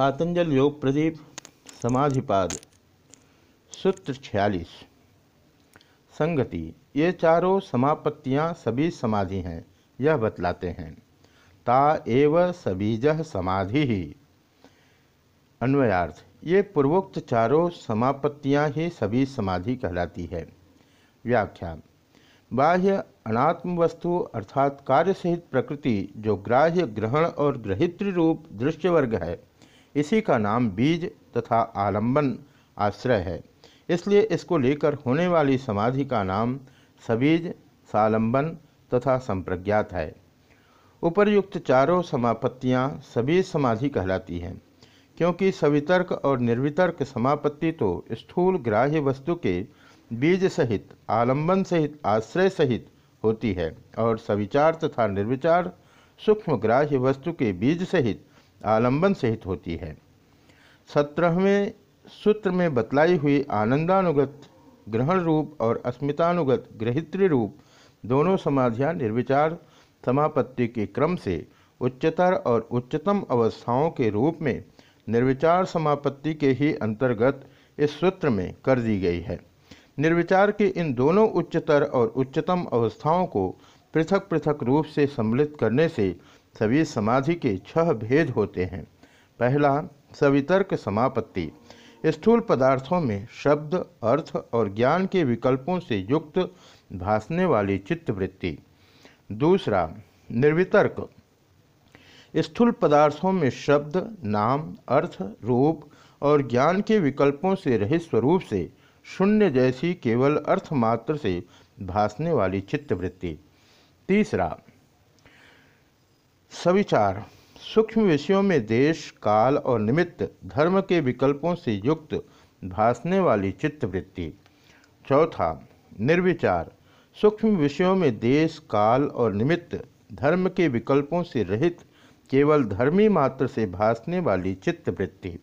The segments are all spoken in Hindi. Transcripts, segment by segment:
पातंजल योग प्रदीप, समाधिपाद, सूत्र छियालीस। संगति, ये चारों समापत्तियाँ सभी समाधि हैं, यह बतलाते हैं। ता एव सबीज समाधि। ही अन्वयार्थ, ये पूर्वोक्त चारों समापत्तियाँ ही सभी समाधि कहलाती है। व्याख्या बाह्य अनात्म वस्तु अर्थात कार्य सहित प्रकृति, जो ग्राह्य ग्रहण और ग्रहित्र रूप दृश्य वर्ग है इसी का नाम बीज तथा आलंबन आश्रय है। इसलिए इसको लेकर होने वाली समाधि का नाम सबीज, सालंबन तथा संप्रज्ञात है। उपर्युक्त चारों समापत्तियाँ सभी समाधि कहलाती हैं, क्योंकि सवितर्क और निर्वितर्क समापत्ति तो स्थूल ग्राह्य वस्तु के बीज सहित, आलंबन सहित, आश्रय सहित होती है, और सविचार तथा निर्विचार सूक्ष्म ग्राह्य वस्तु के बीज सहित आलंबन सहित होती है। सत्रहवें सूत्र में बतलाई हुई आनंदानुगत ग्रहण रूप और अस्मितानुगत ग्रहित्री रूप दोनों समाधियाँ निर्विचार समापत्ति के क्रम से उच्चतर और उच्चतम अवस्थाओं के रूप में निर्विचार समापत्ति के ही अंतर्गत इस सूत्र में कर दी गई है। निर्विचार के इन दोनों उच्चतर और उच्चतम अवस्थाओं को पृथक पृथक रूप से सम्मिलित करने से सभी समाधि के छह भेद होते हैं। पहला, सवितर्क समापत्ति। स्थूल पदार्थों में शब्द, अर्थ और ज्ञान के विकल्पों से युक्त भासने वाली चित्तवृत्ति। दूसरा, निर्वितर्क। स्थूल पदार्थों में शब्द, नाम, अर्थ, रूप और ज्ञान के विकल्पों से रहित स्वरूप से शून्य जैसी केवल अर्थमात्र से भासने वाली चित्तवृत्ति। तीसरा सविचार। सूक्ष्म विषयों में देश, काल और निमित्त धर्म के विकल्पों से युक्त भासने वाली चित्तवृत्ति। चौथा, निर्विचार। सूक्ष्म विषयों में देश, काल और निमित्त धर्म के विकल्पों से रहित केवल धर्मी मात्र से भासने वाली चित्तवृत्ति।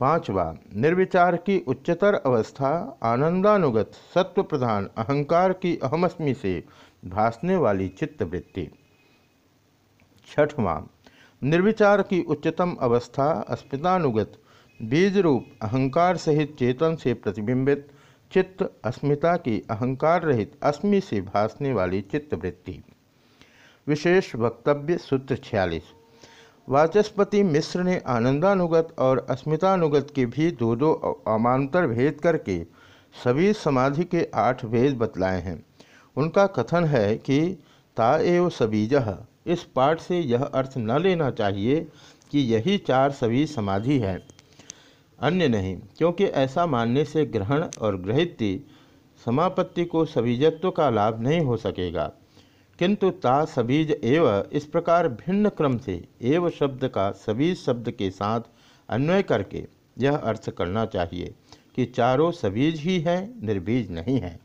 पांचवा, निर्विचार की उच्चतर अवस्था, आनंदानुगत सत्व प्रधान अहंकार की अहमस्मी से भासने वाली चित्तवृत्ति। छठवां। निर्विचार की उच्चतम अवस्था अस्मितानुगत। बीज रूप अहंकार सहित चेतन से प्रतिबिंबित। चित्त अस्मिता की अहंकार रहित अस्मि से भासने वाली चित्तवृत्ति। विशेष वक्तव्य सूत्र छियालीस। वाचस्पति मिश्र ने आनंदानुगत और अस्मितानुगत के भी दो दो अमांतर भेद करके सभी समाधि के आठ भेद बतलाए हैं। उनका कथन है कि ता एव सबीज इस पाठ से यह अर्थ न लेना चाहिए कि यही चार सभी समाधि है। अन्य नहीं, क्योंकि ऐसा मानने से ग्रहण और ग्रहित्य समापत्ति को सभीजत्व का लाभ नहीं हो सकेगा। किंतु ता सबीज एव इस प्रकार भिन्न क्रम से एव शब्द का सबीज शब्द के साथ अन्वय करके यह अर्थ करना चाहिए कि चारों सबीज ही हैं, निर्बीज नहीं हैं।